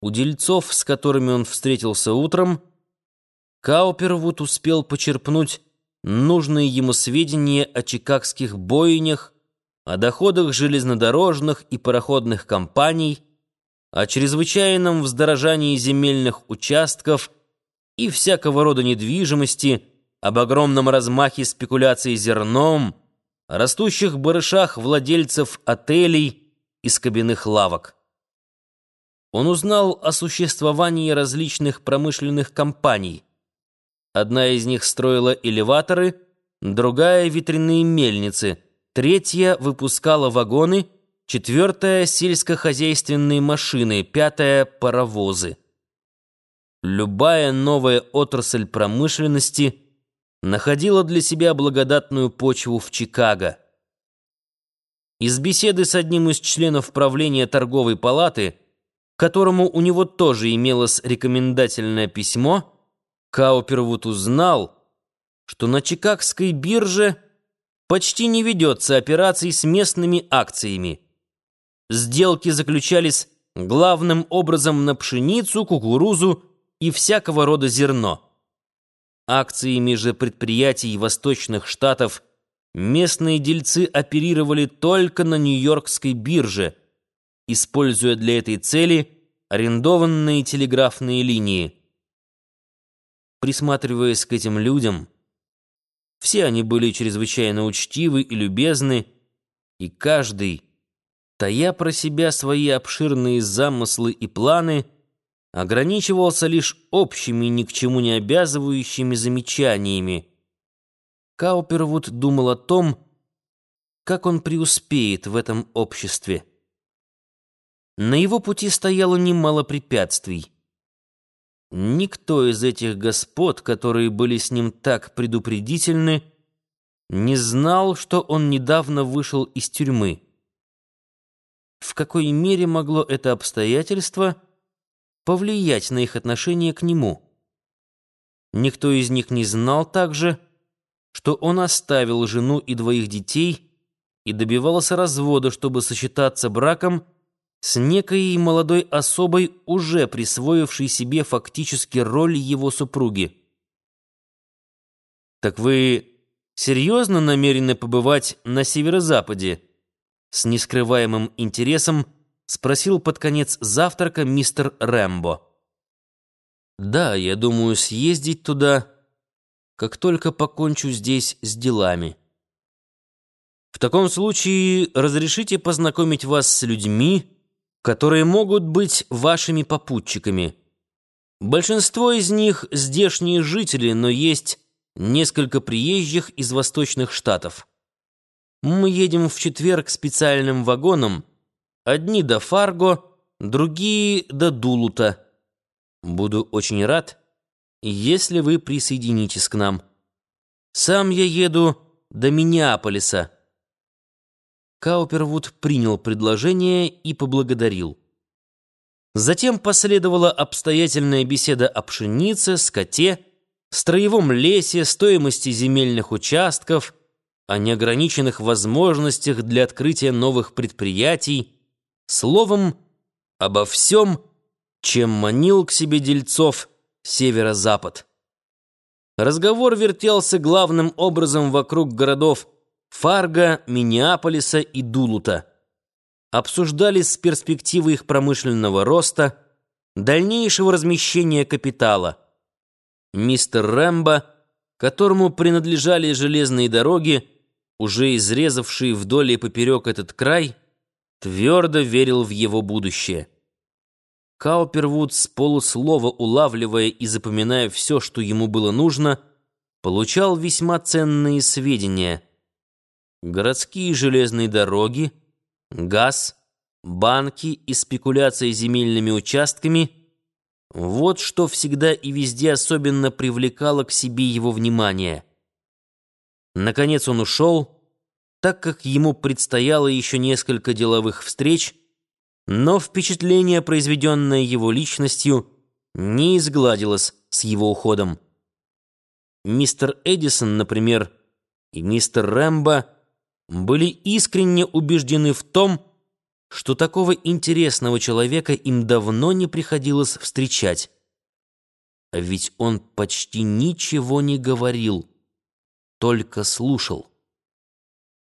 У дельцов, с которыми он встретился утром, Каупервуд успел почерпнуть нужные ему сведения о чикагских бойнях, о доходах железнодорожных и пароходных компаний, о чрезвычайном вздорожании земельных участков и всякого рода недвижимости, об огромном размахе спекуляций зерном, о растущих барышах владельцев отелей и скобяных лавок. Он узнал о существовании различных промышленных компаний. Одна из них строила элеваторы, другая — ветряные мельницы, третья выпускала вагоны, четвертая — сельскохозяйственные машины, пятая — паровозы. Любая новая отрасль промышленности находила для себя благодатную почву в Чикаго. Из беседы с одним из членов правления торговой палаты — которому у него тоже имелось рекомендательное письмо, Каупервуд узнал, что на Чикагской бирже почти не ведется операций с местными акциями. Сделки заключались главным образом на пшеницу, кукурузу и всякого рода зерно. Акциями же предприятий восточных штатов местные дельцы оперировали только на Нью-Йоркской бирже – используя для этой цели арендованные телеграфные линии. Присматриваясь к этим людям, все они были чрезвычайно учтивы и любезны, и каждый, тая про себя свои обширные замыслы и планы, ограничивался лишь общими, ни к чему не обязывающими замечаниями. Каупервуд думал о том, как он преуспеет в этом обществе. На его пути стояло немало препятствий. Никто из этих господ, которые были с ним так предупредительны, не знал, что он недавно вышел из тюрьмы. В какой мере могло это обстоятельство повлиять на их отношение к нему? Никто из них не знал также, что он оставил жену и двоих детей и добивался развода, чтобы сочетаться браком с некой молодой особой, уже присвоившей себе фактически роль его супруги. «Так вы серьезно намерены побывать на северо-западе?» С нескрываемым интересом спросил под конец завтрака мистер Рэмбо. «Да, я думаю съездить туда, как только покончу здесь с делами. В таком случае разрешите познакомить вас с людьми, которые могут быть вашими попутчиками. Большинство из них здешние жители, но есть несколько приезжих из восточных штатов. Мы едем в четверг специальным вагоном, одни до Фарго, другие до Дулута. Буду очень рад, если вы присоединитесь к нам. Сам я еду до Миннеаполиса. Каупервуд принял предложение и поблагодарил. Затем последовала обстоятельная беседа о пшенице, скоте, строевом лесе, стоимости земельных участков, о неограниченных возможностях для открытия новых предприятий, словом, обо всем, чем манил к себе дельцов северо-запад. Разговор вертелся главным образом вокруг городов Фарго, Миннеаполиса и Дулута. Обсуждались перспективы их промышленного роста, дальнейшего размещения капитала. Мистер Рэмбо, которому принадлежали железные дороги, уже изрезавшие вдоль и поперек этот край, твердо верил в его будущее. Каупервуд, с полуслова улавливая и запоминая все, что ему было нужно, получал весьма ценные сведения — городские железные дороги, газ, банки и спекуляция земельными участками — вот что всегда и везде особенно привлекало к себе его внимание. Наконец он ушел, так как ему предстояло еще несколько деловых встреч, но впечатление, произведенное его личностью, не изгладилось с его уходом. Мистер Эдисон, например, и мистер Рэмбо — были искренне убеждены в том, что такого интересного человека им давно не приходилось встречать. А ведь он почти ничего не говорил, только слушал.